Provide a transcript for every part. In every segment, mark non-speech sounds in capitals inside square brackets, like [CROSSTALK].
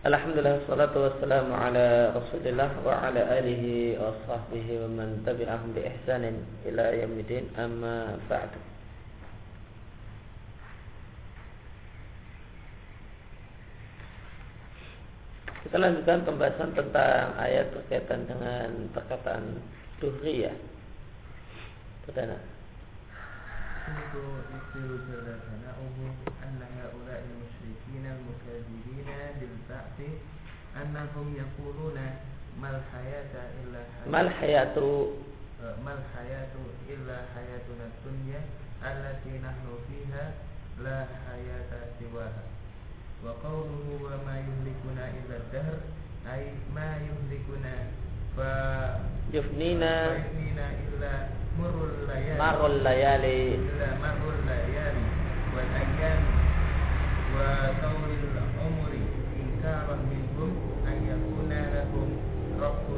Alhamdulillah salatu wassalamu ala Rasulillah wa ala alihi wa sahbihi wa man tabi'ahum bi ihsanin ila yaumil amma ba'du. Kita lanjutkan pembahasan tentang ayat berkaitan dengan perkataan duhriyah. Perdana. أنهم يقولون ما الحياة إلا حياة ما الحياة ما الحياة إلا حياتنا الدنيا التي نحن فيها لا حياة سواها وقوله وما يهلكنا إلا الدهر أي ما يهلكنا فيفنينا فيفنينا إلا مر الليالي. مر الليالي مر الليالي والأيام وطول العمر إنكارا منهم أن يكون لهم رب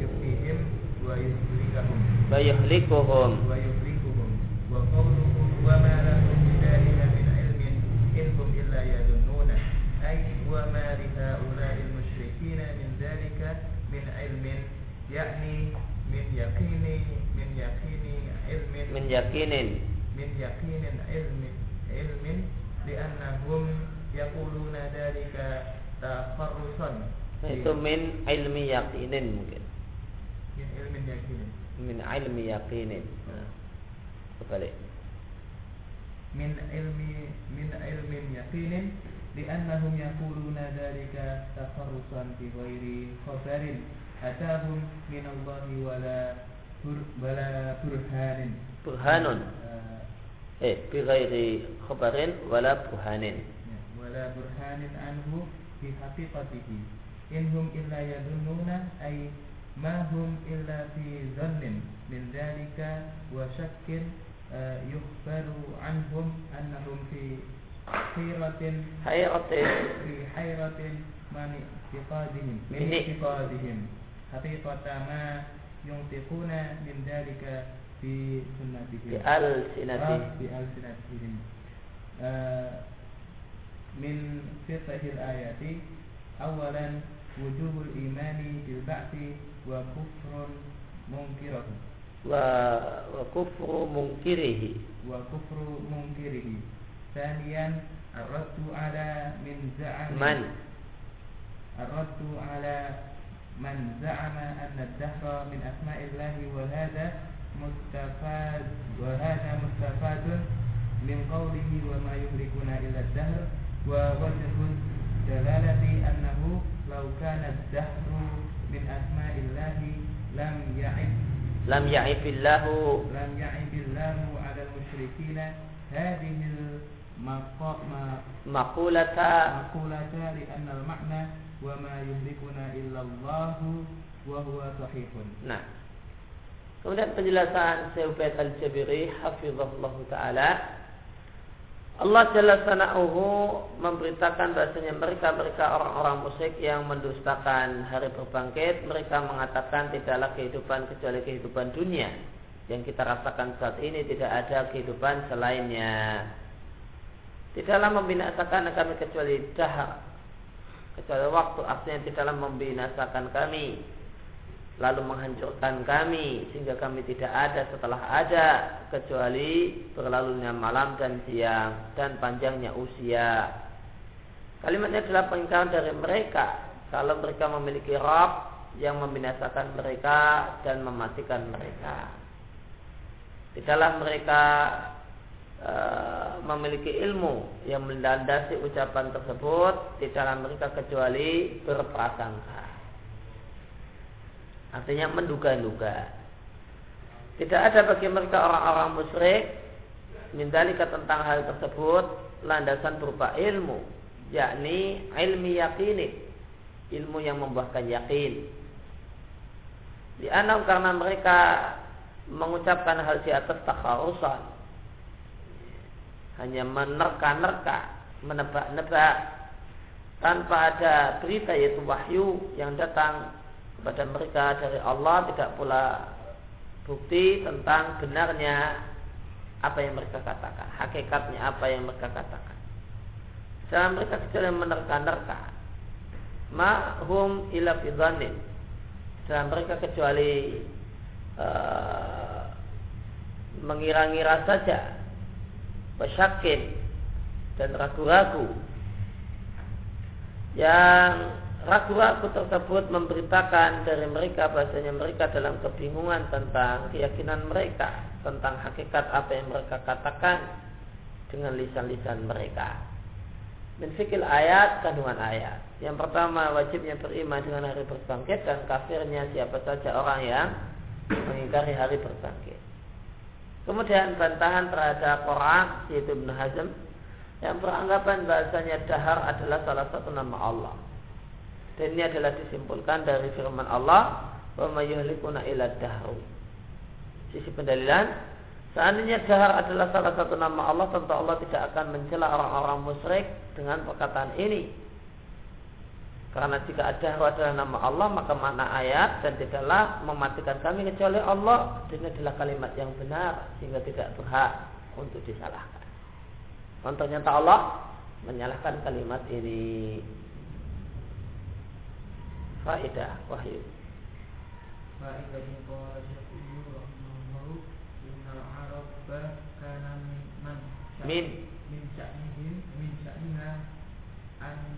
يفنيهم ويهلكهم. ويهلكهم. ويهلكهم وقوله وما لهم بذلك من علم إن هم إلا يظنون أي وما لهؤلاء المشركين من ذلك من علم يعني min yakini min yakini ilmin. Min yakinin min yakinin ilmin. Ilmin li'annahum yaquluna dzalika tafarrusan. Itu min ilmi yakinin mungkin. Min ilmin yakinin min ilmi yakinin nah. kebalik. Min ilmi min ilmin yakinin li'annahum yaquluna dzalika tafarrusan bi ghairi khabarin. أتاهم من الله ولا ولا برهان برهان eh بغير خبر ولا برهان ولا برهان عنه بحقيقته إن هم إلا يظنون أي ما هم إلا في ظن من ذلك وشك يخبر عنهم أنهم في حيرة حيرة. في حيرة من اعتقادهم من اعتقادهم. haqiqatama yunfiquna min dzalika bi sunnatihim. Bi ah, alsinatihim al alsinatihim. Min fitahil ayati awalan wujuhul imani bil ba'ti wa kufrun munkirahu. Wa wa kufru munkirihi. Wa kufru munkirihi. Thaniyan ar-raddu ala min za'am man. Ar-raddu ala من زعم أن الدهر من أسماء الله وهذا مستفاد وهذا مستفاد من قوله وما يهلكنا إلا الدهر ووجه الدلالة أنه لو كان الدهر من أسماء الله لم يعب لم يعب الله لم يعب الله على المشركين. هذه المقولة مقولة لأن المعنى Nah. Kemudian penjelasan Syaikh Al-Jabiri hafizahullah taala. Allah Jalla Sana'uhu memberitakan bahasanya mereka-mereka orang-orang musyrik yang mendustakan hari berbangkit. Mereka mengatakan tidaklah kehidupan kecuali kehidupan dunia. Yang kita rasakan saat ini tidak ada kehidupan selainnya. Tidaklah membinasakan kami kecuali dahar. Kecuali waktu artinya tidaklah membinasakan kami lalu menghancurkan kami sehingga kami tidak ada setelah ada kecuali berlalunya malam dan siang dan panjangnya usia. Kalimatnya adalah pengingkaran dari mereka kalau mereka memiliki Rob yang membinasakan mereka dan mematikan mereka. Tidaklah mereka e, memiliki ilmu yang melandasi ucapan tersebut, tidaklah mereka kecuali berprasangka. Artinya menduga-duga. Tidak ada bagi mereka orang-orang musyrik mindalika tentang hal tersebut landasan berupa ilmu, yakni ilmi yakini, ilmu yang membuahkan yakin. Di karena mereka mengucapkan hal di atas takharusan, hanya menerka-nerka, menebak-nebak tanpa ada berita yaitu wahyu yang datang kepada mereka dari Allah tidak pula bukti tentang benarnya apa yang mereka katakan, hakikatnya apa yang mereka katakan. Jangan mereka kecuali menerka-nerka. Ma'hum ila fidhanin. Jangan mereka kecuali uh, mengira-ngira saja. Wasyakin dan ragu-ragu. Yang ragu-ragu tersebut memberitakan dari mereka bahasanya mereka dalam kebingungan tentang keyakinan mereka tentang hakikat apa yang mereka katakan dengan lisan-lisan mereka. Min fikil ayat kandungan ayat. Yang pertama wajibnya beriman dengan hari berbangkit dan kafirnya siapa saja orang yang mengingkari hari berbangkit. Kemudian bantahan terhadap orang yaitu Ibn Hazm yang beranggapan bahasanya dahar adalah salah satu nama Allah. Dan ini adalah disimpulkan dari firman Allah wa mayyuhlikuna ila dahru. Sisi pendalilan Seandainya dahar adalah salah satu nama Allah, tentu Allah tidak akan mencela orang-orang musyrik dengan perkataan ini. Karena jika ada adalah nama Allah, maka makna ayat dan tidaklah mematikan kami kecuali Allah. Ini adalah kalimat yang benar sehingga tidak berhak untuk disalahkan. Untuk nyata Allah menyalahkan kalimat ini. Faidah wahyu. Min min min an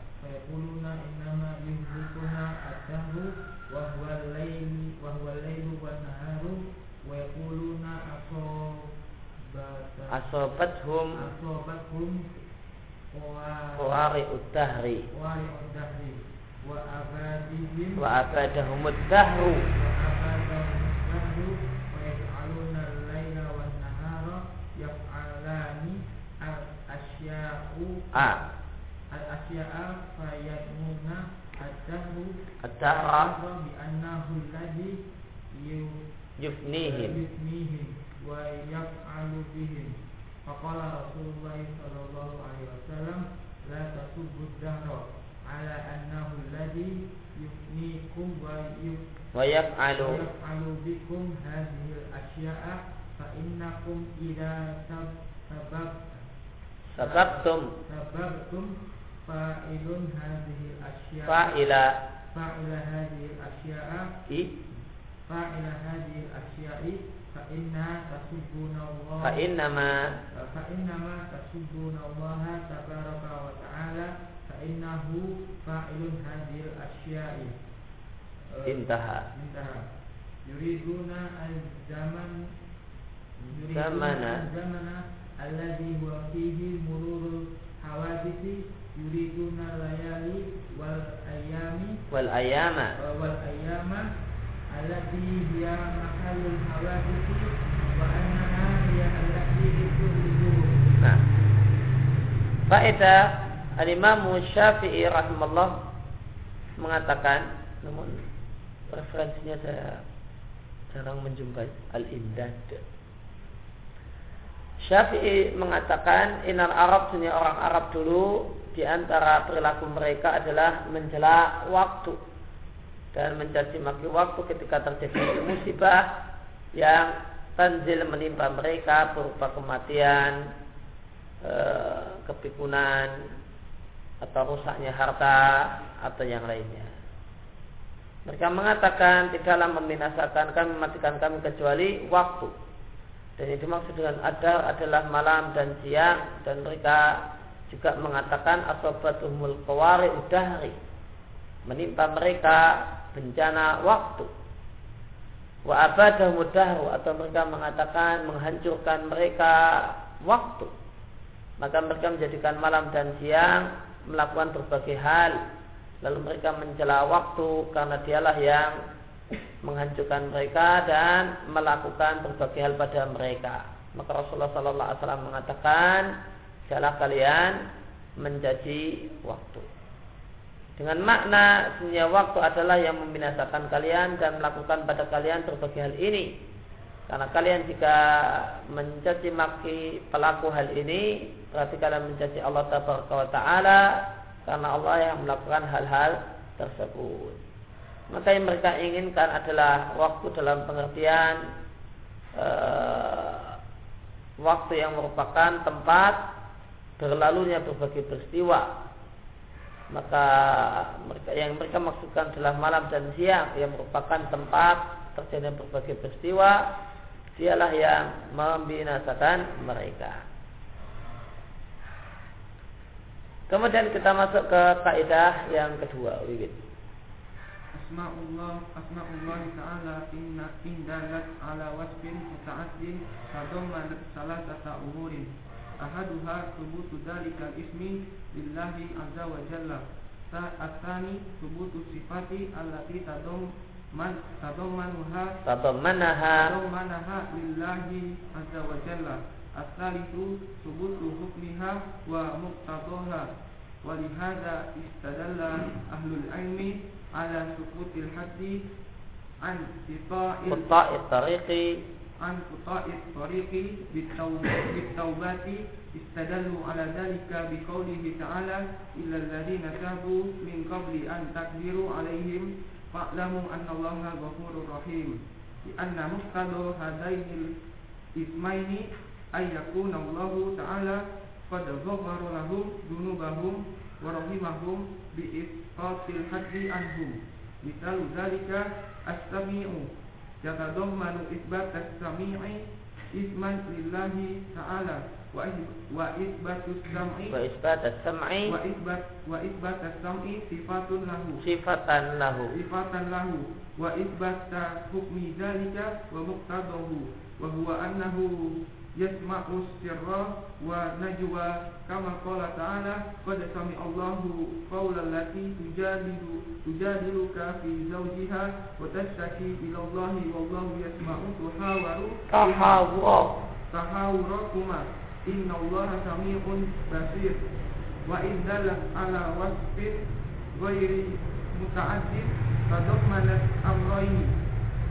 فيقولون إنما يهلكنا الدهر وهو الليل وهو الليل والنهار ويقولون أصابتهم أصابتهم قوارئ الدهر قوارئ الدهر وأبادهم وأبادهم الدهر وأبادهم الدهر a al asya'a fayatmuna ad-dahru ad-dahra. Bi annahu alladhi yufnihim. Yufnihim. Wa yaf'alu bihim. Faqala Rasulullah sallallahu alaihi wasallam la tasubbu ad-dahra ala annahu alladhi yufnikum wa wa yaf'alu. Yaf'alu bikum hadhihi al-asya'a fa innakum idza sabab Sababtum. Sababtum fa'ilun hadhihi asya Fa'ila. Fa'ila hadhihi asya'a I. Fa'ila hadhihi asya'i Fa'inna tasubbuna Allah. Fa'innama Fa'innama tasubbuna Allah Tabaraka wa ta'ala Fa'innahu fa'ilun hadhihi asya'i Intaha. Intaha. Yuriduna al-zaman. Yuriduna al-zamana alladhi huwa fihi mururul hawadisi yuriduna layali wal ayami wal ayama wal ayama alladhi hiya mahalul hawadisi wa annaha hiya allati tukhrijuhum nah. Faedah al-imam Syafi'i rahimahullah mengatakan namun referensinya saya jarang menjumpai al-imdad Syafi'i mengatakan inan Arab dunia orang Arab dulu di antara perilaku mereka adalah menjela waktu dan mencaci maki waktu ketika terjadi musibah yang tanzil menimpa mereka berupa kematian, e, kepikunan atau rusaknya harta atau yang lainnya. Mereka mengatakan tidaklah membinasakan kami mematikan kami kecuali waktu dan yang dimaksud dengan adar adalah malam dan siang dan mereka juga mengatakan asobatuhumul qawari udahri menimpa mereka bencana waktu. Wa abadahumud dahru atau mereka mengatakan menghancurkan mereka waktu. Maka mereka menjadikan malam dan siang melakukan berbagai hal. Lalu mereka mencela waktu karena dialah yang menghancurkan mereka dan melakukan berbagai hal pada mereka. Maka Rasulullah Sallallahu Alaihi Wasallam mengatakan, janganlah kalian menjadi waktu. dengan makna senyap waktu adalah yang membinasakan kalian dan melakukan pada kalian berbagai hal ini. Karena kalian jika mencaci maki pelaku hal ini, berarti kalian mencaci Allah Taala karena Allah yang melakukan hal-hal tersebut. Maka yang mereka inginkan adalah waktu dalam pengertian uh, waktu yang merupakan tempat berlalunya berbagai peristiwa. Maka mereka yang mereka maksudkan adalah malam dan siang yang merupakan tempat terjadinya berbagai peristiwa dialah yang membinasakan mereka. Kemudian kita masuk ke kaidah yang kedua Wibit Asma'ullah Asma'ullah Ta'ala inna indalat ala wasfin muta'addin Tadommanat salah tata umurin ahaduha subutu dalika ismi lillahi azza wa jalla. Sifati allati tadom man tadommanuha tadommanaha tadommanaha lillahi azza wa jalla. Asalisu subutu wa muqtadaha Walihada istadalla ahlul ilmi ala subutil haddi an عن قطاع الطريق بالتوبات. استدلوا على ذلك بقوله تعالى إلا الذين تابوا من قبل أن تقدروا عليهم فاعلموا أن الله غفور رحيم. لأن مقتضى هذين الاسمين أن يكون الله تعالى قد غفر لهم ذنوبهم ورحمهم بإسقاط الحد عنهم. مثال ذلك السميع yatadammanu isbat as-sami'i isman lillahi ta'ala. Wa isbatus sam'i. Wa isbat as-sam'i wa isbat wa isbat as-sam'i sifatun lahu. Sifatan lahu. Sifatan lahu. Wa isbat hukmi dzalika wa muqtadahu wa huwa annahu yasma'u sirra wa najwa kama qala ta'ala qad sami Allahu qawla allati tujadilu tujadiluka fi zawjiha wa tashtaki ila Allah wallahu yasma'u tuhawaru tahawwa tahawurakuma. Inna Allah sami'un basir. Wa in ala wasfin ghairi muta'addid tadammanat amrayni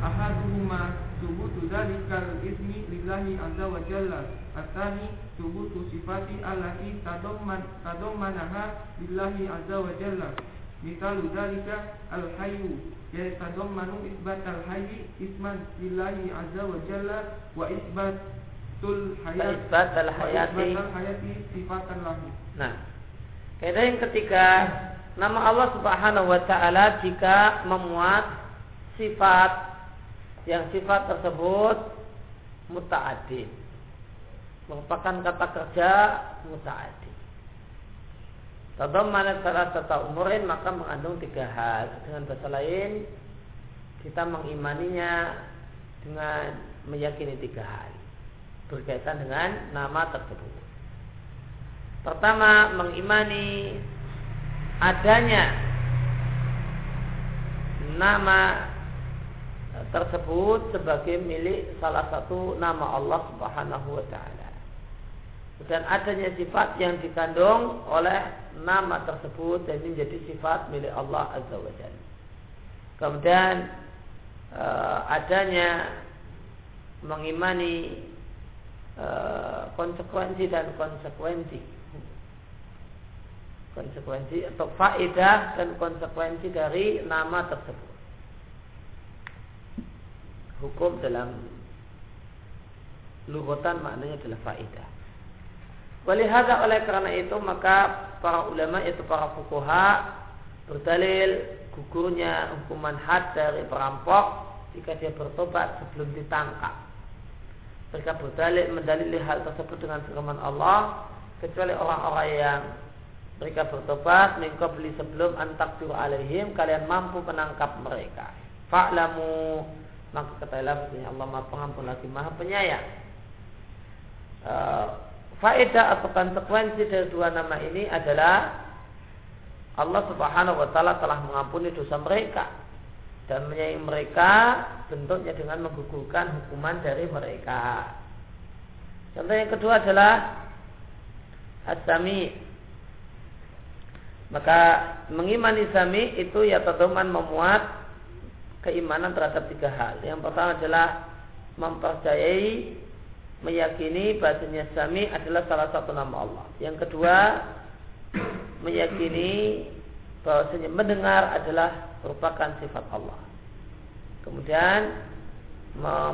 ahaduhuma subutu dalikal ismi lillahi azza wa jalla. Atani subutu sifati allati tadomman tadommanaha lillahi azza wa jalla. Mitalu dalika al-hayyu Ya tadommanu isbat al-hayyi isman lillahi azza wa jalla Wa isbatul hayat Isbat al-hayati hayati. sifatan lahu Nah Kaidah yang ketiga Nama Allah subhanahu wa ta'ala jika memuat sifat yang sifat tersebut muta'addi merupakan kata kerja muta'addi mana salah satu umurin maka mengandung tiga hal. Dengan bahasa lain kita mengimaninya dengan meyakini tiga hal. Berkaitan dengan nama tersebut. Pertama mengimani adanya nama tersebut sebagai milik salah satu nama Allah Subhanahu wa taala. Dan adanya sifat yang dikandung oleh nama tersebut dan menjadi sifat milik Allah Azza wa Jalla. Kemudian uh, adanya mengimani uh, konsekuensi dan konsekuensi konsekuensi atau faedah dan konsekuensi dari nama tersebut hukum dalam lugotan maknanya adalah faidah. Walihada oleh karena itu maka para ulama itu para fukuha berdalil gugurnya hukuman had dari perampok jika dia bertobat sebelum ditangkap. Mereka berdalil mendalili hal tersebut dengan firman Allah kecuali orang-orang yang mereka bertobat mengkau beli sebelum antak alaihim kalian mampu menangkap mereka. Fa'lamu maka ketahuilah bahwasanya Allah Maha Pengampun lagi Maha Penyayang. Uh, faedah atau konsekuensi dari dua nama ini adalah Allah Subhanahu wa taala telah mengampuni dosa mereka dan menyayangi mereka bentuknya dengan menggugurkan hukuman dari mereka. Contoh yang kedua adalah As-Sami Maka mengimani sami itu ya teman memuat keimanan terhadap tiga hal. Yang pertama adalah mempercayai, meyakini bahasanya sami adalah salah satu nama Allah. Yang kedua, meyakini bahwasanya mendengar adalah merupakan sifat Allah. Kemudian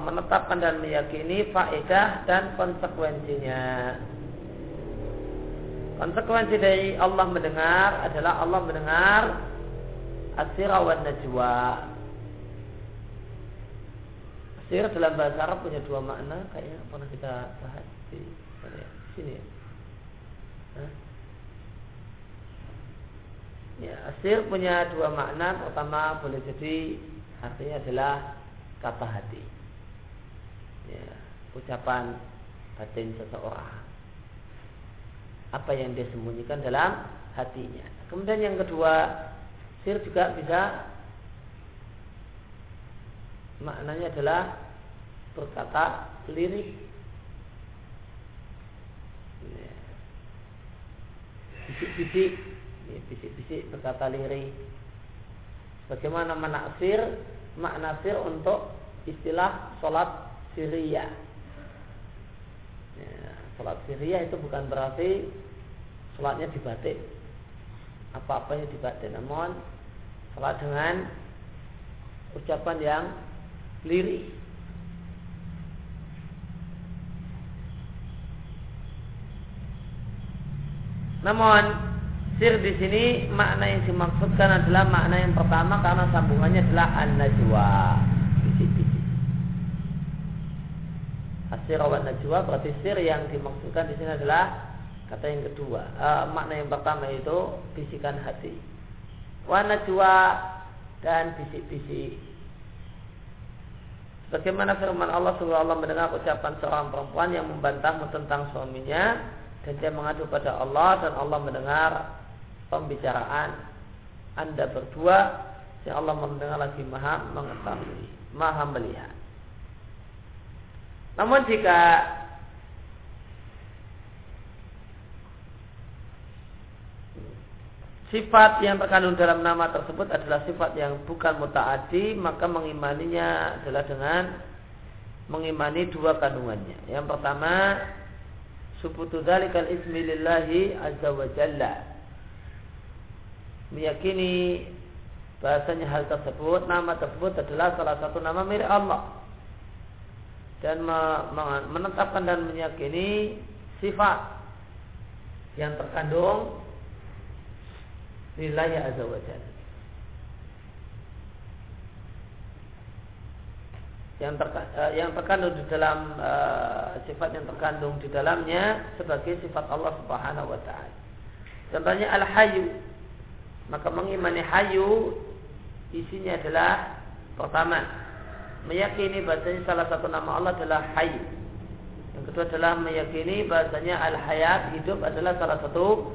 menetapkan dan meyakini faedah dan konsekuensinya. Konsekuensi dari Allah mendengar adalah Allah mendengar asira wa najwa. Asir dalam bahasa Arab punya dua makna, kayaknya pernah kita bahas di ya? sini. Ya? ya, punya dua makna. Pertama boleh jadi artinya adalah kata hati. Ya, ucapan batin seseorang apa yang dia sembunyikan dalam hatinya. Kemudian yang kedua, sir juga bisa maknanya adalah berkata lirik. Bisik-bisik, bisik-bisik berkata lirik. Bagaimana menaksir makna sir untuk istilah sholat siriyah. Ya, Sholat siriyah itu bukan berarti sholatnya dibatik. Apa-apanya dibatik. Namun sholat dengan ucapan yang lirih. Namun sir di sini makna yang dimaksudkan adalah makna yang pertama karena sambungannya adalah an-najwa. Asir wa najwa berarti sir yang dimaksudkan di sini adalah kata yang kedua. E, makna yang pertama itu bisikan hati. Wa najwa dan bisik-bisik. Bagaimana firman Allah Subhanahu Allah mendengar ucapan seorang perempuan yang membantah tentang suaminya dan dia mengadu pada Allah dan Allah mendengar pembicaraan Anda berdua yang Allah mendengar lagi maha mengetahui, maha melihat. Namun jika sifat yang terkandung dalam nama tersebut adalah sifat yang bukan mutaati, maka mengimaninya adalah dengan mengimani dua kandungannya. Yang pertama, subutu dzalikal ismi lillahi azza wa jalla. Meyakini bahasanya hal tersebut, nama tersebut adalah salah satu nama milik Allah dan menetapkan dan meyakini sifat yang terkandung nilai azza wa yang, terka, eh, yang terkandung di dalam uh, sifat yang terkandung di dalamnya sebagai sifat Allah Subhanahu wa taala. Contohnya al-hayyu. Maka mengimani hayu isinya adalah pertama meyakini bahasanya salah satu nama Allah adalah Hayy. Yang kedua adalah meyakini bahasanya Al-Hayat hidup adalah salah satu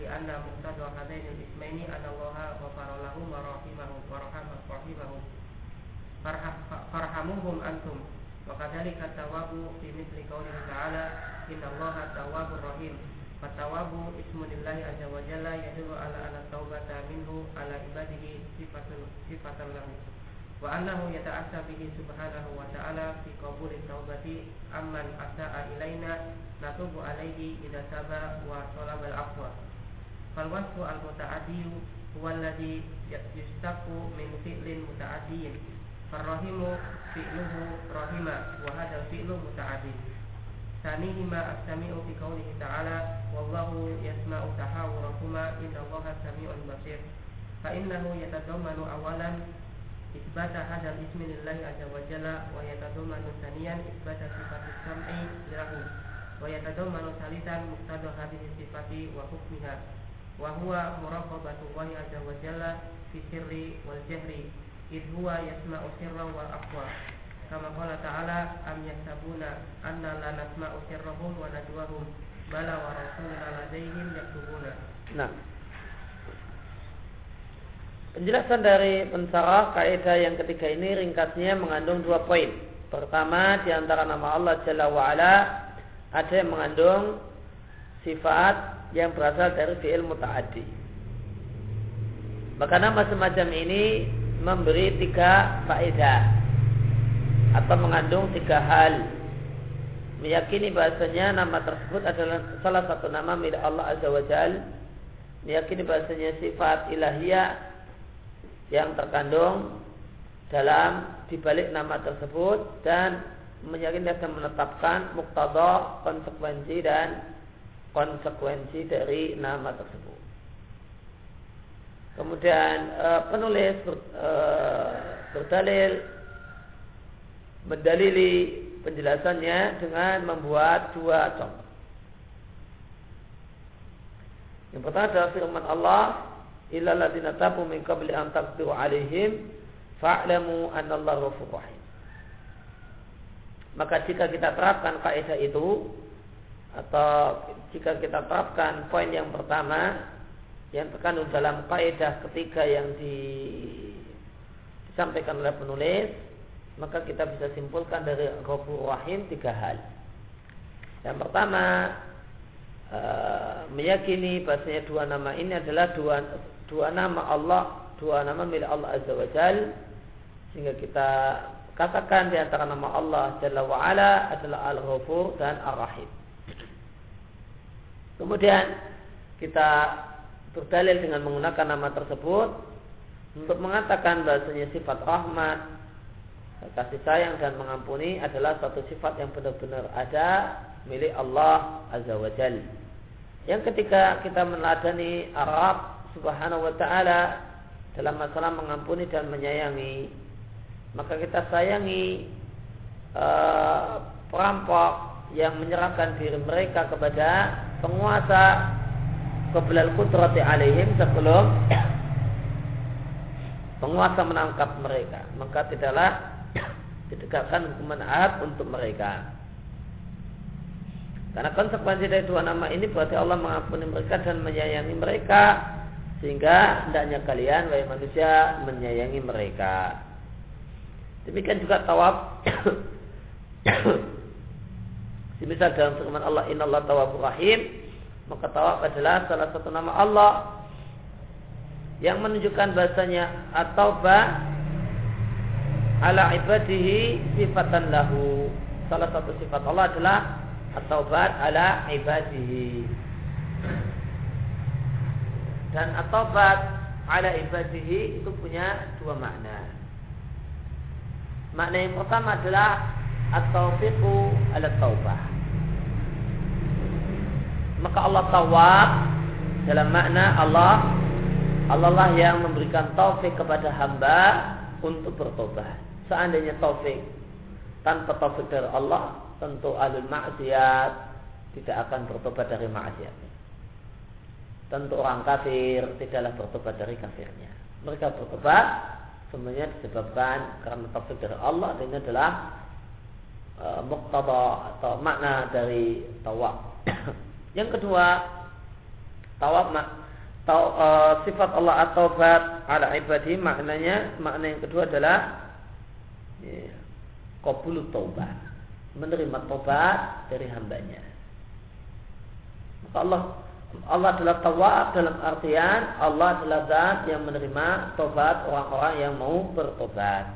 لأن مقتضى هذين الاسمين أن الله غفر لهم ورحمهم ورحمهم فارحموهم أنتم وكذلك التواب في مثل قوله تعالى إن الله تواب رحيم فالتواب اسم لله عز وجل يدل على أن التوبة منه على عباده صفة صفة له وأنه يتأسى به سبحانه وتعالى في قبول التوبة أمن أساء إلينا نتوب عليه إذا تاب وطلب العفو fal al mutaaddiyu huwa alladhi yustaku min fi'lin mutaaddiyin. Farrahimu fi'luhu rahima wa hadzal fi'lu muta'addin. Sanihima as-sami'u fi qawlihi ta'ala wallahu yasma'u tahawurakuma innallaha sami'un basir. Fa innahu yatadammanu awalan isbata hadal ismi lillahi azza wa jalla wa yatadammanu thaniyan isbata sifati sam'i lahu wa yatadammanu thalithan muqtada hadhihi sifati wa hukmiha wa huwa muraqabatullahi azza wa fi sirri wal jahri id huwa yasma'u sirran wal kama qala ta'ala am yasabuna anna la nasma'u sirrahum wa bala nah. Penjelasan dari pensarah kaidah yang ketiga ini ringkasnya mengandung dua poin. Pertama, di antara nama Allah Jalla wa'ala ada yang mengandung sifat yang berasal dari fi'il muta'addi. Maka nama semacam ini memberi tiga faedah atau mengandung tiga hal. Meyakini bahasanya nama tersebut adalah salah satu nama milik Allah Azza wa Jal. Meyakini bahasanya sifat ilahiyah yang terkandung dalam dibalik nama tersebut dan meyakini dan menetapkan muktada konsekuensi dan konsekuensi dari nama tersebut. Kemudian e, penulis ber, e, berdalil mendalili penjelasannya dengan membuat dua contoh. Yang pertama adalah firman Allah illa alladziina tabu min qabli an taqdiru 'alaihim fa'lamu anna Allah rahim. Maka jika kita terapkan kaidah itu atau jika kita terapkan poin yang pertama yang terkandung dalam kaidah ketiga yang di, disampaikan oleh penulis maka kita bisa simpulkan dari Ghafur Rahim tiga hal. Yang pertama e, meyakini bahasanya dua nama ini adalah dua dua nama Allah, dua nama milik Allah Azza wa Jal sehingga kita katakan di antara nama Allah Jalla wa Ala adalah Al-Ghafur dan Ar-Rahim. Kemudian kita berdalil dengan menggunakan nama tersebut untuk mengatakan bahasanya sifat rahmat, kasih sayang dan mengampuni adalah satu sifat yang benar-benar ada milik Allah Azza wa Jalla. Yang ketika kita meneladani Arab Subhanahu wa taala dalam masalah mengampuni dan menyayangi maka kita sayangi uh, perampok yang menyerahkan diri mereka kepada penguasa kebelah kudrati alaihim sebelum penguasa menangkap mereka maka tidaklah ditegakkan hukuman ad untuk mereka karena konsekuensi dari dua nama ini berarti Allah mengampuni mereka dan menyayangi mereka sehingga hendaknya kalian wahai manusia menyayangi mereka. Demikian juga tawaf. Semisal dalam firman Allah Inna Allah tawabur rahim Maka tawaf adalah salah satu nama Allah Yang menunjukkan bahasanya At-tawbah Ala ibadihi sifatan lahu Salah satu sifat Allah adalah At-tawbat ala ibadihi dan atobat ala ibadihi itu punya dua makna. Makna yang pertama adalah at-taufiqu ala taubah. Maka Allah tawab dalam makna Allah Allah lah yang memberikan taufik kepada hamba untuk bertobat. Seandainya taufik tanpa taufik dari Allah, tentu alul maksiat tidak akan bertobat dari maksiat tentu orang kafir tidaklah bertobat dari kafirnya. Mereka bertobat sebenarnya disebabkan karena taufik dari Allah dan ini adalah e, muktada atau makna dari tawab. [COUGHS] Yang kedua, Tawab mak tau, uh, sifat Allah at-taubat ala ibadi maknanya makna yang kedua adalah ya, qabulu taubat menerima taubat dari hambanya maka Allah Allah adalah tawab dalam artian Allah adalah zat yang menerima taubat orang-orang yang mau bertobat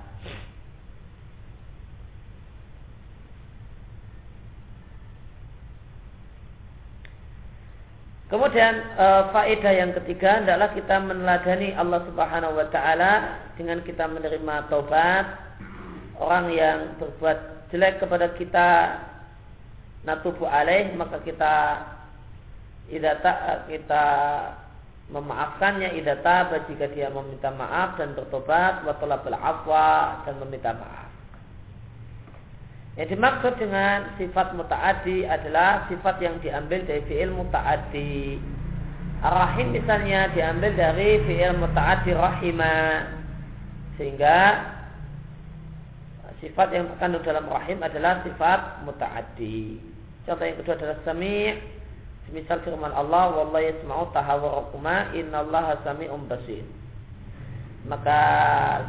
Kemudian e, faedah yang ketiga adalah kita meneladani Allah Subhanahu wa taala dengan kita menerima taubat orang yang berbuat jelek kepada kita natubu alaih maka kita idata kita memaafkannya idata jika dia meminta maaf dan bertobat wa talabul afwa dan meminta maaf. Yang dimaksud dengan sifat mutaati adalah sifat yang diambil dari fi'il mutaati. Rahim misalnya diambil dari fi'il mutaati rahima. Sehingga sifat yang terkandung dalam rahim adalah sifat mutaati. Contoh yang kedua adalah sami' Misal firman Allah, "Wallahu yasma'u tahawurakuma, innallaha sami'un basir." Maka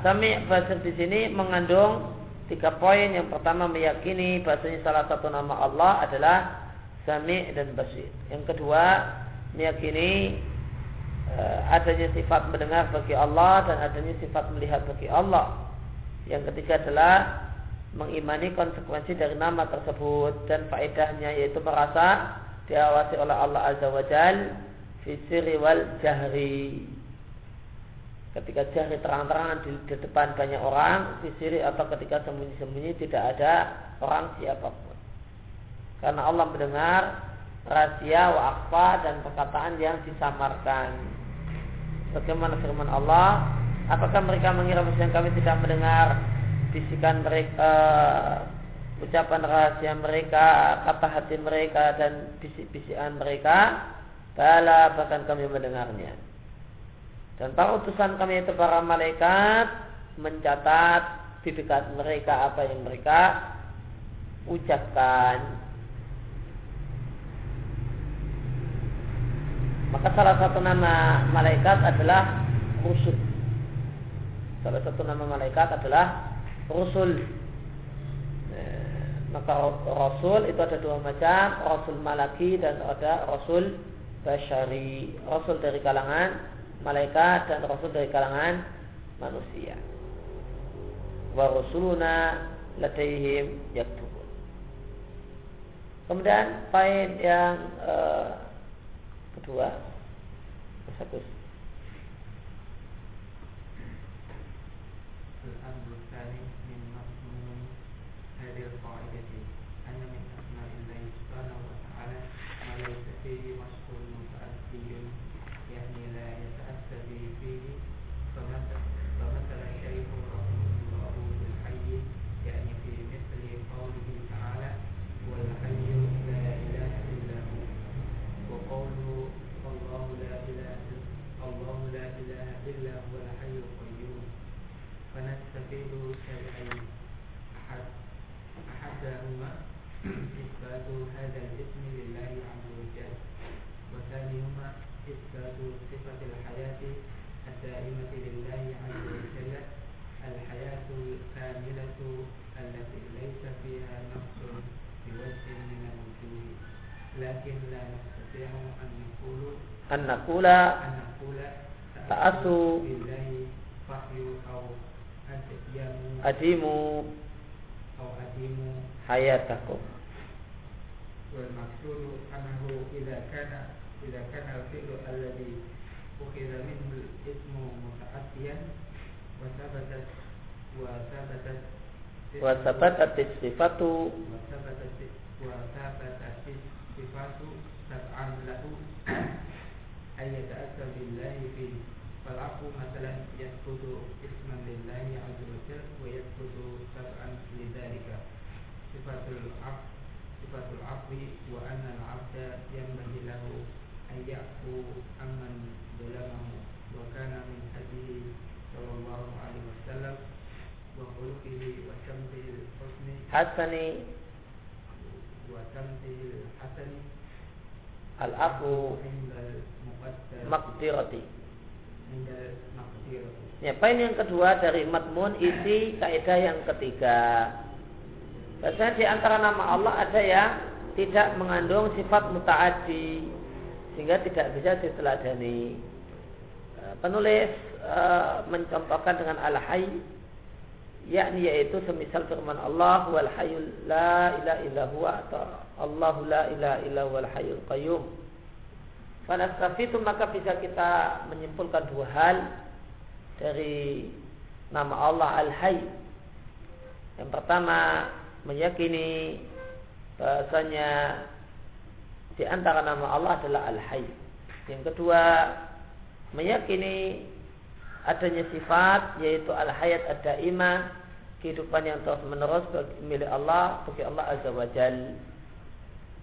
sami' basir di sini mengandung tiga poin. Yang pertama meyakini bahasanya salah satu nama Allah adalah Sami dan Basir. Yang kedua meyakini uh, adanya sifat mendengar bagi Allah dan adanya sifat melihat bagi Allah. Yang ketiga adalah mengimani konsekuensi dari nama tersebut dan faedahnya yaitu merasa diawasi oleh Allah Azza wa Jal fi wal jahri ketika jahri terang-terangan di, di depan banyak orang, sisiri atau ketika sembunyi-sembunyi tidak ada orang siapa pun. Karena Allah mendengar rahasia, wa'akfa dan perkataan yang disamarkan. Bagaimana firman Allah? Apakah mereka mengira bahwa kami tidak mendengar bisikan mereka, uh, ucapan rahasia mereka, kata hati mereka dan bisik-bisikan mereka? Bala bahkan kami mendengarnya. Dan para utusan kami itu para malaikat mencatat di dekat mereka apa yang mereka ucapkan. Maka salah satu nama malaikat adalah rusul. Salah satu nama malaikat adalah rusul. Eh, maka rasul itu ada dua macam, rasul malaki dan ada rasul basyari. Rasul dari kalangan malaikat dan rasul dari kalangan manusia. Wa rasuluna ladaihim yaktubun. Kemudian poin yang uh, kedua, satu إثبات هذا الاسم لله عز وجل. وثانيهما إثبات صفة الحياة الدائمة لله عز وجل الحياة الكاملة التي ليس فيها نقص بوجه من الوجوه لكن لا نستطيع أن نقول أن نقول أن نقول تأتوا بالله فحي أو أتيموا hayatakum. Wal maqsudu annahu idza kana idza kana filu alladhi ukhidha minhu ismu muta'addiyan wa thabatat wa thabatat wa thabatat sifatu wa thabatat wa thabatat sifatu sab'an lahu ay yata'assab billahi fihi فالعفو مثلا يثبت اسما لله عز وجل ويثبت سبعا لذلك صفة العفو صفة العفو وأن العبد ينبغي له أن يعفو عمن ظلمه وكان من هديه صلى الله عليه وسلم وخلقه وشمته الحسن حسن وشمته الحسن al-afu makdirati. Ya, poin yang kedua dari matmun isi kaidah yang ketiga. Biasanya di antara nama Allah ada yang tidak mengandung sifat mutaaddi sehingga tidak bisa diteladani. Eh, penulis e, mencontohkan dengan al-hayy yakni yaitu semisal firman Allah wal hayyul la ilaha illa huwa atau Allah la ilaha illa huwal hayyul qayyum. Pada saat itu maka bisa kita menyimpulkan dua hal dari nama Allah Al-Hayy. Yang pertama meyakini bahasanya di antara nama Allah adalah Al-Hayy. Yang kedua meyakini adanya sifat yaitu al-hayat ad-daimah kehidupan yang terus menerus milik Allah bagi Allah azza wajal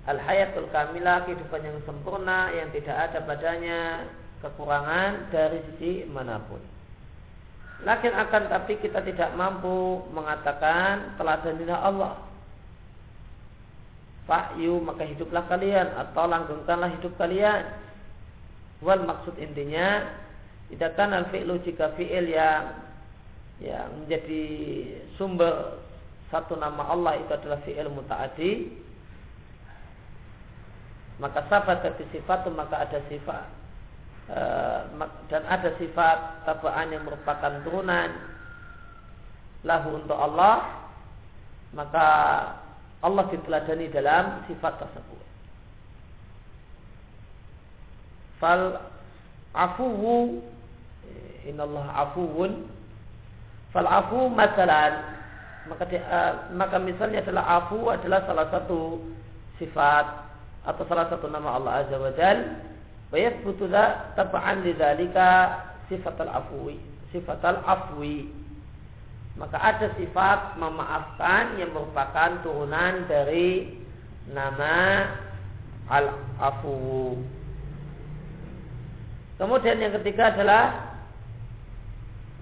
al-hayatul kamilah kehidupan yang sempurna yang tidak ada padanya kekurangan dari sisi mana pun Lakin akan tapi kita tidak mampu mengatakan teladanilah Allah. Fa'yu maka hiduplah kalian atau langgengkanlah hidup kalian. Wal maksud intinya tidak kan al fi'lu jika fi'il yang yang menjadi sumber satu nama Allah itu adalah fi'il muta'adi maka sahabat dari sifat maka ada sifat e, dan ada sifat tabaan yang merupakan turunan. Lahu untuk Allah maka Allah diteladani dalam sifat tersebut. Fal afuwu Allah afuwun. Fal afu masalan maka di, uh, maka misalnya adalah afu adalah salah satu sifat atau salah satu nama Allah azza wa jal wa yathbutu tab'an lidzalika sifat al-afwi sifat al-afwi maka ada sifat memaafkan yang merupakan turunan dari nama al-afu kemudian yang ketiga adalah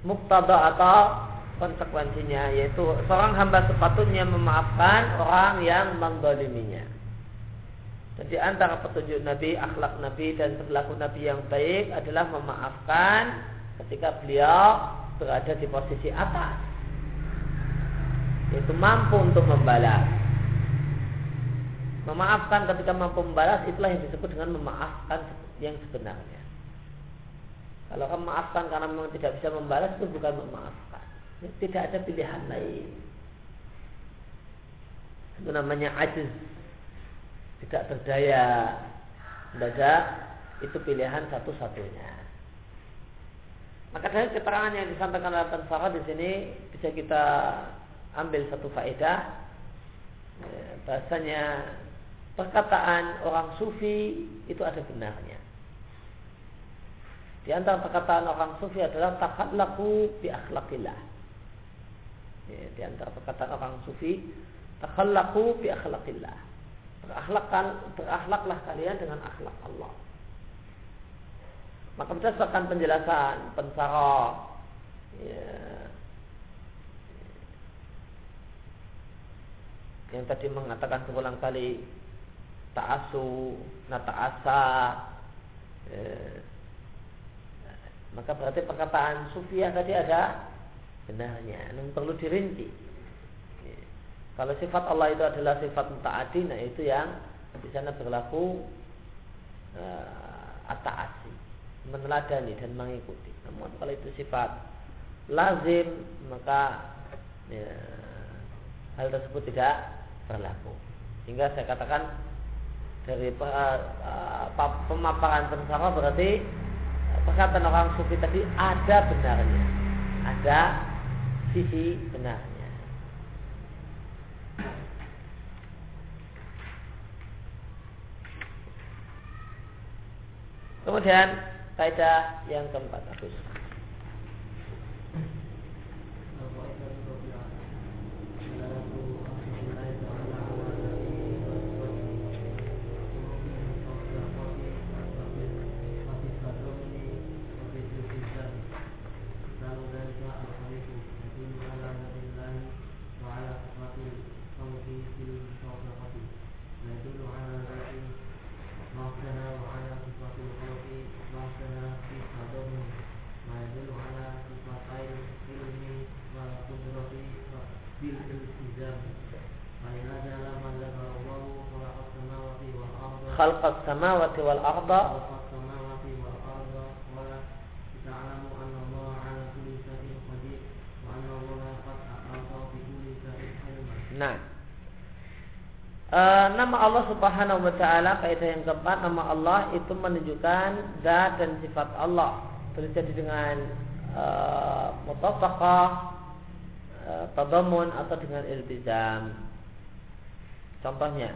muktada atau konsekuensinya yaitu seorang hamba sepatutnya memaafkan orang yang mendoliminya. Jadi antara petunjuk Nabi, akhlak Nabi dan perilaku Nabi yang baik adalah memaafkan ketika beliau berada di posisi atas. Yaitu mampu untuk membalas. Memaafkan ketika mampu membalas itulah yang disebut dengan memaafkan yang sebenarnya. Kalau kamu maafkan karena memang tidak bisa membalas itu bukan memaafkan. Tidak ada pilihan lain. Itu namanya ajiz. Tidak berdaya. Tidak itu pilihan satu-satunya. Maka dari keterangan yang disampaikan oleh Tansara di sini bisa kita ambil satu faedah eh, bahasanya perkataan orang sufi itu ada benarnya. Di antara perkataan orang sufi adalah takhallaku bi akhlaqillah. Ya, di antara perkataan orang sufi, takhallaku bi akhlaqillah. Berakhlakkan, berakhlaklah kalian dengan akhlak Allah. Maka berdasarkan penjelasan pensara ya, yang tadi mengatakan berulang kali ta'asu, nata'asa, ya, maka berarti perkataan sufiah tadi ada benarnya, namun perlu dirinci. Kalau sifat Allah itu adalah sifat mutaati, nah itu yang di sana berlaku uh, ataasi, meneladani dan mengikuti. Namun kalau itu sifat lazim, maka ya, hal tersebut tidak berlaku. Sehingga saya katakan dari uh, uh, pemaparan bersama berarti perkataan orang sufi tadi ada benarnya. Ada sisi benarnya. Kemudian kaidah yang keempat Agus. خلق samawati wal arda Nah, Uh, nama Allah Subhanahu wa taala kaidah yang keempat nama Allah itu menunjukkan zat dan sifat Allah. Terjadi dengan uh, mutafaqah uh, tadamun atau dengan iltizam. Contohnya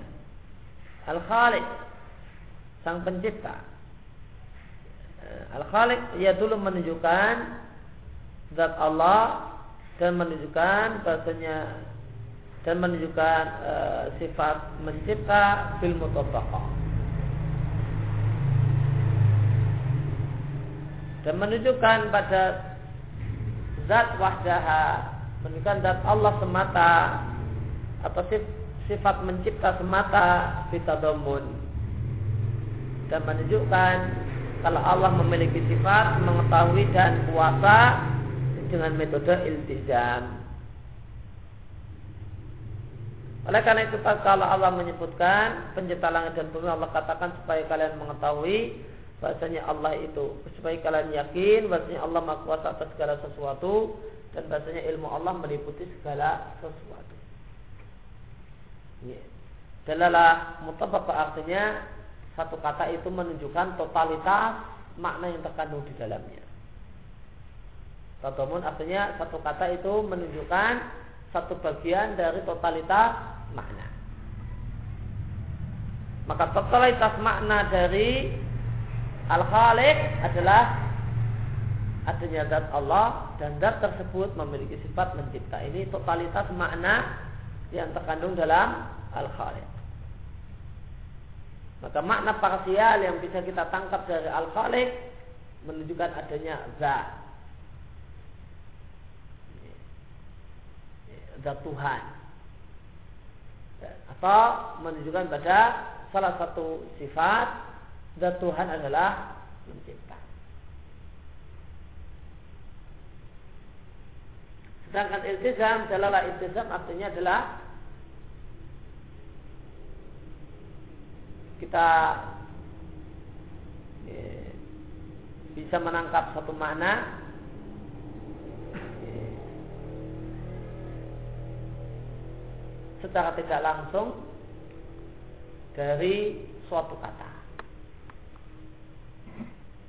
Al-Khalid, sang pencipta. Al-Khaliq ia dulu menunjukkan zat Allah dan menunjukkan bahasanya dan menunjukkan e, sifat mencipta fil mutabaqah dan menunjukkan pada zat wahdaha menunjukkan zat Allah semata atau sifat mencipta semata fitadamun dan menunjukkan kalau Allah memiliki sifat mengetahui dan kuasa dengan metode iltizam oleh karena itu kalau Allah menyebutkan pencipta dan bumi Allah katakan supaya kalian mengetahui bahasanya Allah itu supaya kalian yakin bahasanya Allah maha kuasa atas segala sesuatu dan bahasanya ilmu Allah meliputi segala sesuatu. Ya. Dalalah mutabaqah artinya satu kata itu menunjukkan totalitas makna yang terkandung di dalamnya. Tadamun artinya satu kata itu menunjukkan satu bagian dari totalitas makna. Maka totalitas makna dari Al-Khaliq adalah adanya zat Allah dan zat tersebut memiliki sifat mencipta. Ini totalitas makna yang terkandung dalam Al-Khaliq. Maka makna parsial yang bisa kita tangkap dari Al-Khaliq menunjukkan adanya zat zat Tuhan atau menunjukkan pada salah satu sifat zat Tuhan adalah mencipta. Sedangkan iltizam, adalah iltizam artinya adalah kita eh, bisa menangkap satu makna secara tidak langsung dari suatu kata.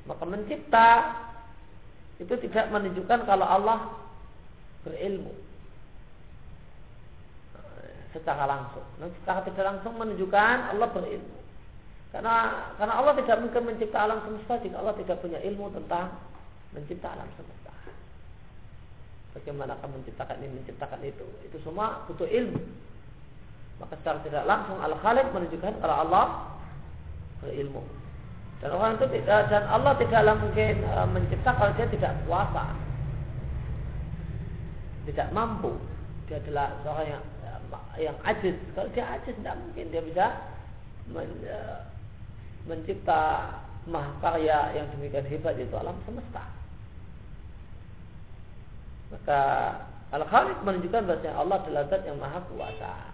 Maka mencipta itu tidak menunjukkan kalau Allah berilmu secara langsung. Nah, secara tidak langsung menunjukkan Allah berilmu. Karena karena Allah tidak mungkin mencipta alam semesta jika Allah tidak punya ilmu tentang mencipta alam semesta. Bagaimana kamu menciptakan ini, menciptakan itu? Itu semua butuh ilmu. Maka secara tidak langsung Al-Khaliq menunjukkan kalau Allah berilmu. Dan orang itu tidak dan Allah tidaklah mungkin e, mencipta kalau dia tidak kuasa. Tidak mampu. Dia adalah seorang yang yang ajiz. Kalau dia ajiz tidak mungkin dia bisa e, mencipta mahakarya yang demikian hebat itu alam semesta. Maka Al-Khaliq menunjukkan bahwa Allah adalah zat yang maha kuasa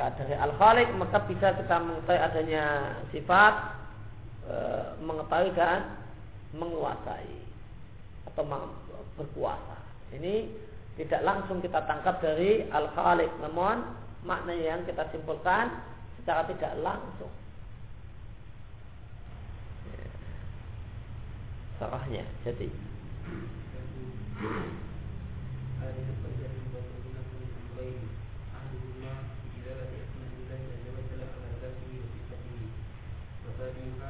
maka dari al khaliq maka bisa kita mengetahui adanya sifat e, mengetahui dan menguasai atau berkuasa. Ini tidak langsung kita tangkap dari al khaliq namun makna yang kita simpulkan secara tidak langsung. sarahnya jadi Thank you.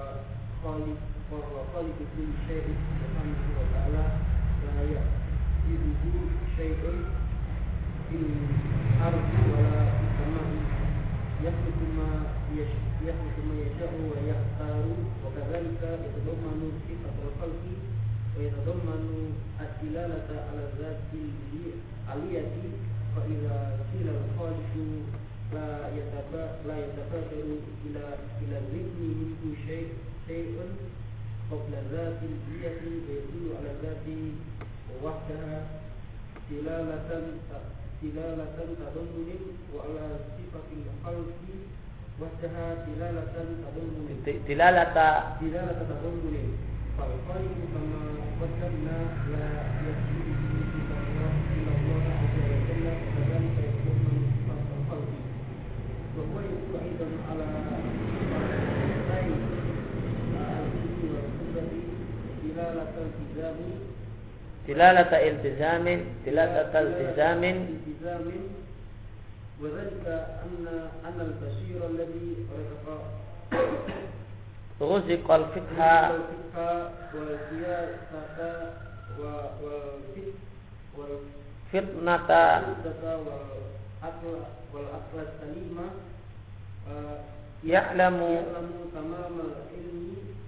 وهو خالق كل شيء سبحانه وتعالى لا يحدثه شيء في الأرض ولا في السماء. يخلق ما يشاء ويختار وكذلك يتضمن صفة الخلق ويتضمن الدلالة على الذات العلية فإذا قيل الخالق لا يتبادر إلى إلى الذهن منه شيء شيء قبل ذات الجية ويدل على الذات وحدها دلالة دلالة تضمن وعلى صفة الخلق وحدها دلالة تضمن دلالة دلالة تضمن فالخالق كما قدمنا لا يسجد دلالة التزام دلالة التزام. وذلك أن أن البشير الذي رزق رزق الفقه. والسياسة فتنة والعقل السليمة. يعلم يعلم تمام العلم.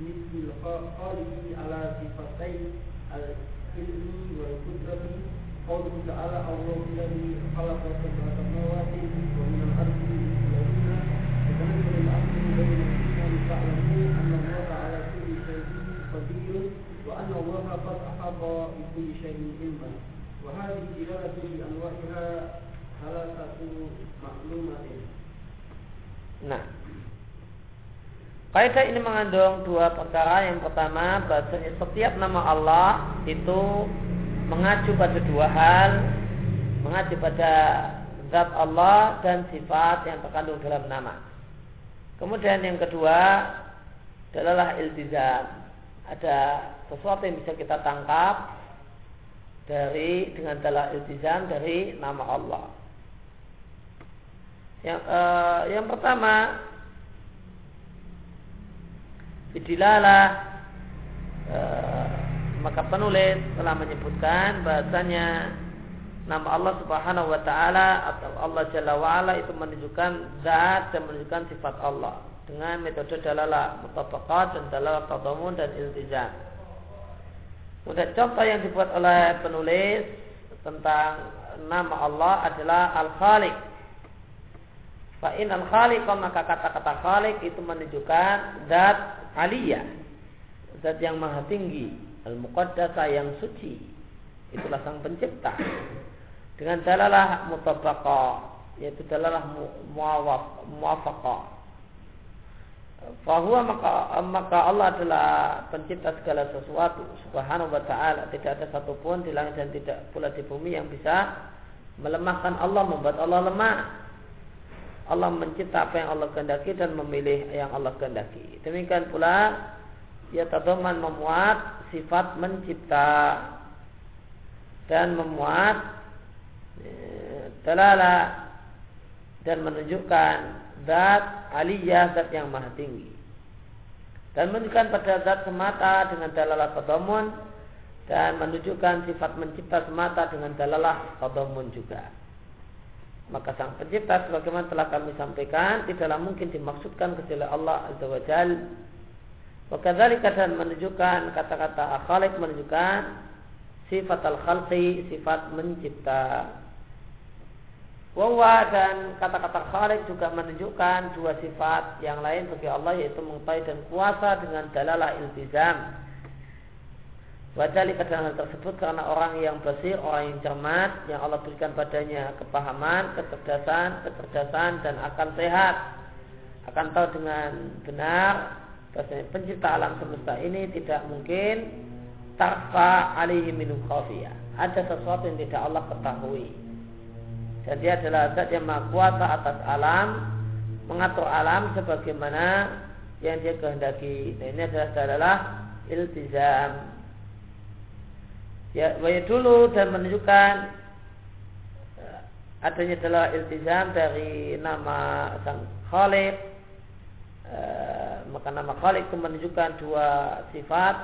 مثل قوله على صفتي العلم والقدرة. قوله تعالى الله الذي خلق سبع سماوات ومن الأرض مثلهن وتنزل الأمر بين السنة تعلمون أن الله على كل شيء قدير وأن الله قد أحاط بكل شيء علما. وهذه دلالة بأنواعها ثلاثة معلومة نعم. Kaidah ini mengandung dua perkara. Yang pertama, bahasanya setiap nama Allah itu mengacu pada dua hal, mengacu pada zat Allah dan sifat yang terkandung dalam nama. Kemudian yang kedua adalah iltizam. Ada sesuatu yang bisa kita tangkap dari dengan dalam iltizam dari nama Allah. Yang uh, yang pertama didilalah uh, maka penulis telah menyebutkan bahasanya nama Allah Subhanahu wa taala atau Allah Jalla wa ala itu menunjukkan zat dan menunjukkan sifat Allah dengan metode dalalah mutabaqat dan dalalah tadamun dan iltizam. Kemudian contoh yang dibuat oleh penulis tentang nama Allah adalah Al-Khaliq Fa'in al khaliq maka kata-kata khaliq itu menunjukkan zat aliyah. Zat yang maha tinggi. Al-muqaddasa yang suci. Itulah sang pencipta. Dengan dalalah mutabaqah. Yaitu dalalah muwafaqah. Fahuwa maka, maka Allah adalah pencipta segala sesuatu subhanahu wa ta'ala Tidak ada satupun di langit dan tidak pula di bumi yang bisa melemahkan Allah Membuat Allah lemah Allah mencipta apa yang Allah kehendaki dan memilih yang Allah kehendaki. Demikian pula ya tadoman memuat sifat mencipta dan memuat eh, dalala dan menunjukkan zat aliyah zat yang maha tinggi dan menunjukkan pada zat semata dengan dalalah tadomun dan menunjukkan sifat mencipta semata dengan dalalah tadomun juga. Maka sang pencipta sebagaimana telah kami sampaikan tidaklah mungkin dimaksudkan kecuali Allah Azza wa Jal Wakadzalika dan menunjukkan kata-kata khaliq menunjukkan sifat al-khalqi, sifat mencipta. Wawa dan kata-kata khalik juga menunjukkan dua sifat yang lain bagi Allah yaitu mengetahui dan kuasa dengan dalalah iltizam. Wadali hal tersebut karena orang yang basir, orang yang cermat, yang Allah berikan padanya kepahaman, kecerdasan, kecerdasan dan akal sehat. Akan tahu dengan benar bahasanya pencipta alam semesta ini tidak mungkin tarfa alaihi minum khafiyah. Ada sesuatu yang tidak Allah ketahui dan dia adalah zat yang maha kuasa atas alam mengatur alam sebagaimana yang dia kehendaki dan ini adalah adalah iltizam ya dulu dan menunjukkan eh, adanya adalah iltizam dari nama sang Khalid. E, maka nama Khalid itu menunjukkan dua sifat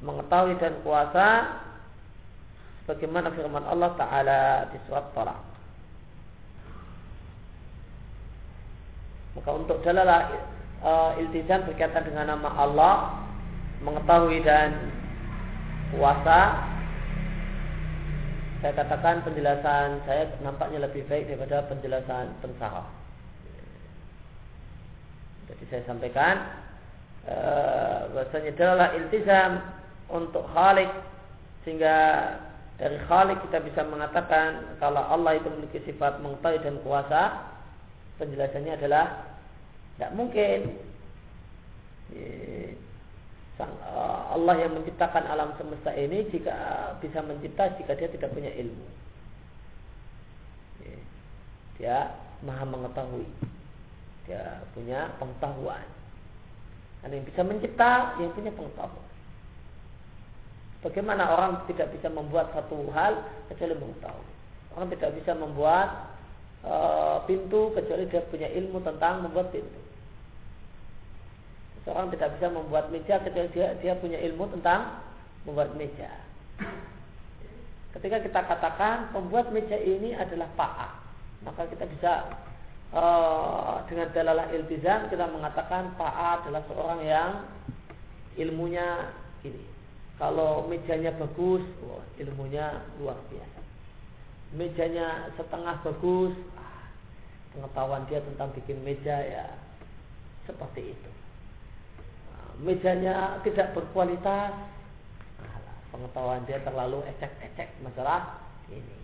mengetahui dan kuasa sebagaimana firman Allah Ta'ala di surat Talaq. Maka untuk dalalah uh, iltizam berkaitan dengan nama Allah, mengetahui dan puasa, saya katakan penjelasan saya nampaknya lebih baik daripada penjelasan pensarah. Jadi saya sampaikan uh, bahasanya adalah iltizam untuk khalik sehingga dari khalik kita bisa mengatakan kalau Allah itu memiliki sifat mengetahui dan kuasa penjelasannya adalah tidak mungkin Sang, Allah yang menciptakan alam semesta ini jika bisa mencipta jika dia tidak punya ilmu. Dia maha mengetahui. Dia punya pengetahuan. Dan yang bisa mencipta yang punya pengetahuan. Bagaimana orang tidak bisa membuat satu hal kecuali mengetahui. Orang tidak bisa membuat e, pintu kecuali dia punya ilmu tentang membuat pintu. Seorang tidak bisa membuat meja kecuali dia, dia punya ilmu tentang membuat meja. Ketika kita katakan pembuat meja ini adalah pa'a, maka kita bisa e, dengan dalalah iltizam kita mengatakan pa'a adalah seorang yang ilmunya ini. Kalau mejanya bagus, wah, ilmunya luar biasa mejanya setengah bagus ah, pengetahuan dia tentang bikin meja ya seperti itu mejanya tidak berkualitas. Pengetahuan dia terlalu ecek-ecek masalah ini.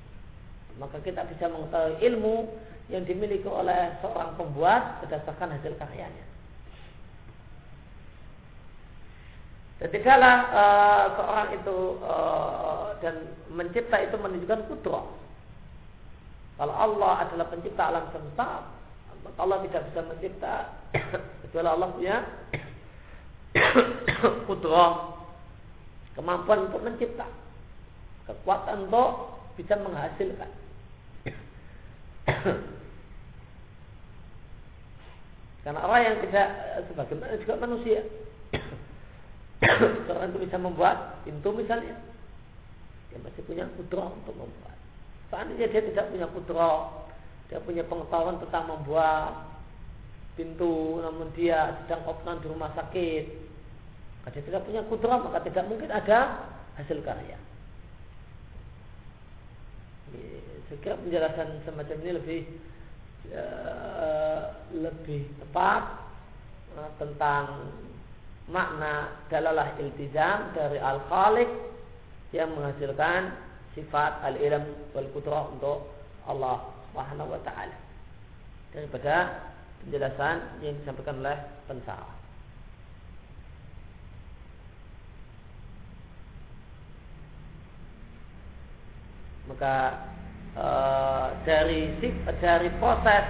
Maka kita bisa mengetahui ilmu yang dimiliki oleh seorang pembuat berdasarkan hasil karyanya. Dan tidaklah uh, seorang itu uh, dan mencipta itu menunjukkan kudrah kalau Allah adalah pencipta alam semesta, Allah tidak bisa mencipta [COUGHS] kecuali Allah punya [COUGHS] kudrah kemampuan untuk mencipta. Kekuatan untuk bisa menghasilkan. [COUGHS] Karena orang yang tidak sebagaimana juga manusia. [COUGHS] Seorang itu bisa membuat pintu misalnya. Dia masih punya kudrah untuk membuat. Seandainya dia tidak punya putra, dia punya pengetahuan tentang membuat pintu, namun dia sedang opnam di rumah sakit, maka dia tidak punya putra, maka tidak mungkin ada hasil karya. Saya kira penjelasan semacam ini lebih uh, lebih tepat uh, tentang makna dalalah iltizam dari al-khaliq yang menghasilkan sifat al-ilm wal kudrah untuk Allah Subhanahu wa taala. Daripada penjelasan yang disampaikan oleh pensara. Maka e, dari dari proses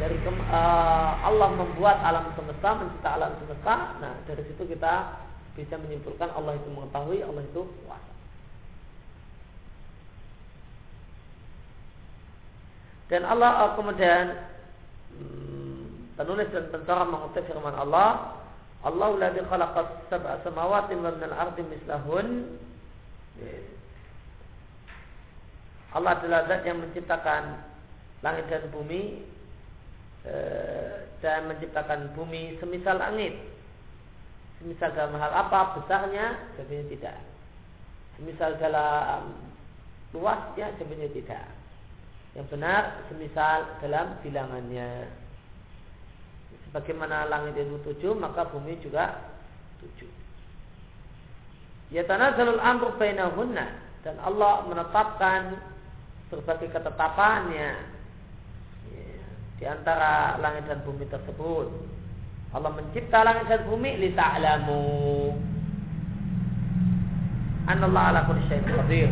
dari e, Allah membuat alam semesta, mencipta alam semesta, nah dari situ kita bisa menyimpulkan Allah itu mengetahui, Allah itu kuasa. Dan Allah kemudian hmm, penulis dan pencara mengutip firman Allah, Allah ladzi khalaqas sab'a samawati wa minal ardi mislahun. Allah adalah zat yang menciptakan langit dan bumi eh, dan menciptakan bumi semisal langit. Semisal dalam hal apa besarnya, jawabnya tidak. Semisal dalam luasnya, jawabnya tidak. Yang benar, semisal dalam bilangannya. Sebagaimana langit itu tujuh, maka bumi juga tujuh. Ya tanazalul amru bainahunna dan Allah menetapkan berbagai ketetapannya ya, di antara langit dan bumi tersebut. Allah mencipta langit dan bumi li ta'lamu Allah ala kulli syai'in qadir.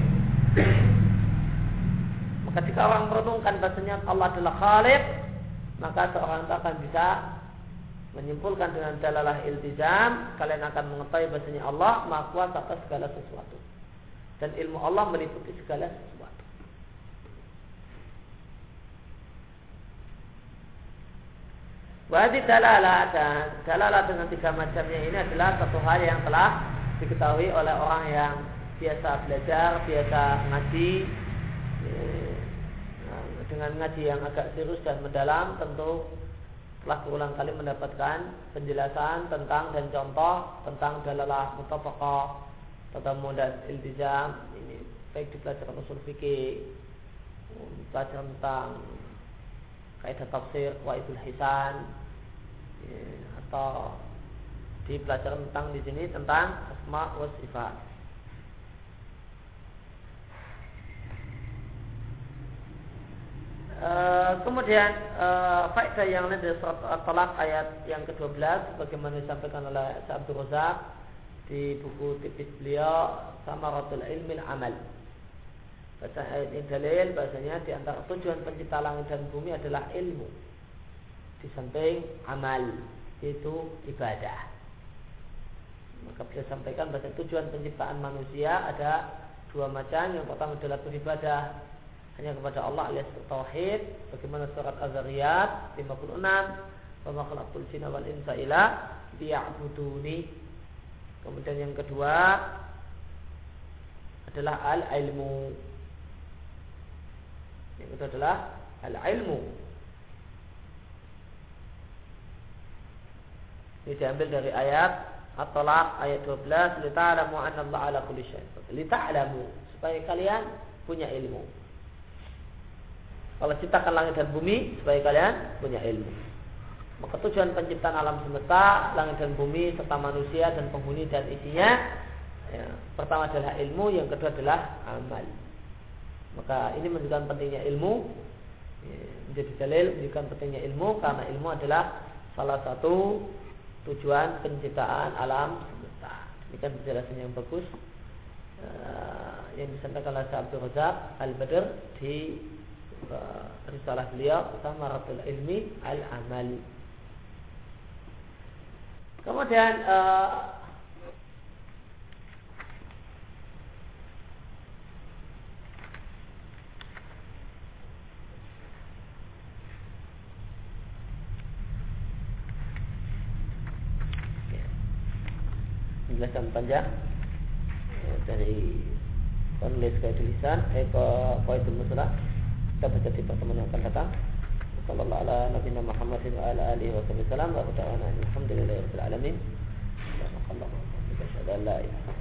Maka jika orang merenungkan bahasanya Allah adalah Khaliq, maka seorang itu akan bisa menyimpulkan dengan dalalah iltizam, kalian akan mengetahui bahasanya Allah maha kuasa atas segala sesuatu. Dan ilmu Allah meliputi segala sesuatu. Wadi dalalah dan dalalah dengan tiga macamnya ini adalah satu hal yang telah diketahui oleh orang yang biasa belajar, biasa ngaji, eh, dengan ngaji yang agak serius dan mendalam tentu telah berulang kali mendapatkan penjelasan tentang dan contoh tentang dalalah mutafaqah tatamu dan iltizam. Ini baik di pelajaran usul fikih pelajaran tentang kaidah tafsir waidul hisan ya, atau di pelajaran tentang di sini tentang asma wa sifat Eh, kemudian uh, faedah yang lain dari surat At-Talaq ayat yang ke-12 bagaimana disampaikan oleh Abdul Razak di buku tipis beliau Samaratul Ilmi Amal. Baca ayat ini dalil bahasanya di antara tujuan pencipta langit dan bumi adalah ilmu. Di samping amal yaitu ibadah. Maka beliau sampaikan bahasa tujuan penciptaan manusia ada dua macam. Yang pertama adalah beribadah hanya kepada Allah alias tauhid bagaimana surat Az-Zariyat 56 wa ma khalaqtul jinna wal insa illa liya'buduni kemudian yang kedua adalah al-ilmu yang kedua adalah al-ilmu ini diambil dari ayat At-Talaq ayat 12 lita'lamu anna Allah ala kulli syai' lita'lamu supaya kalian punya ilmu Allah ciptakan langit dan bumi supaya kalian punya ilmu. Maka tujuan penciptaan alam semesta, langit dan bumi serta manusia dan penghuni dan isinya ya, pertama adalah ilmu, yang kedua adalah amal. Maka ini menunjukkan pentingnya ilmu, ya, menjadi dalil menunjukkan pentingnya ilmu karena ilmu adalah salah satu tujuan penciptaan alam semesta. Ini kan penjelasan yang bagus uh, yang disampaikan oleh Abdul Razak Al-Badr di risalah beliau Samaratul Ilmi Al-Amali. Kemudian uh, penjelasan panjang. Ya, dari penulis kedulisan Eko eh, Faidul Muslah kita baca di pertemuan yang akan datang. Sallallahu ala Nabi Muhammad wa ala alihi wa sallam wa ta'ala alhamdulillahi rabbil alamin. La ilaha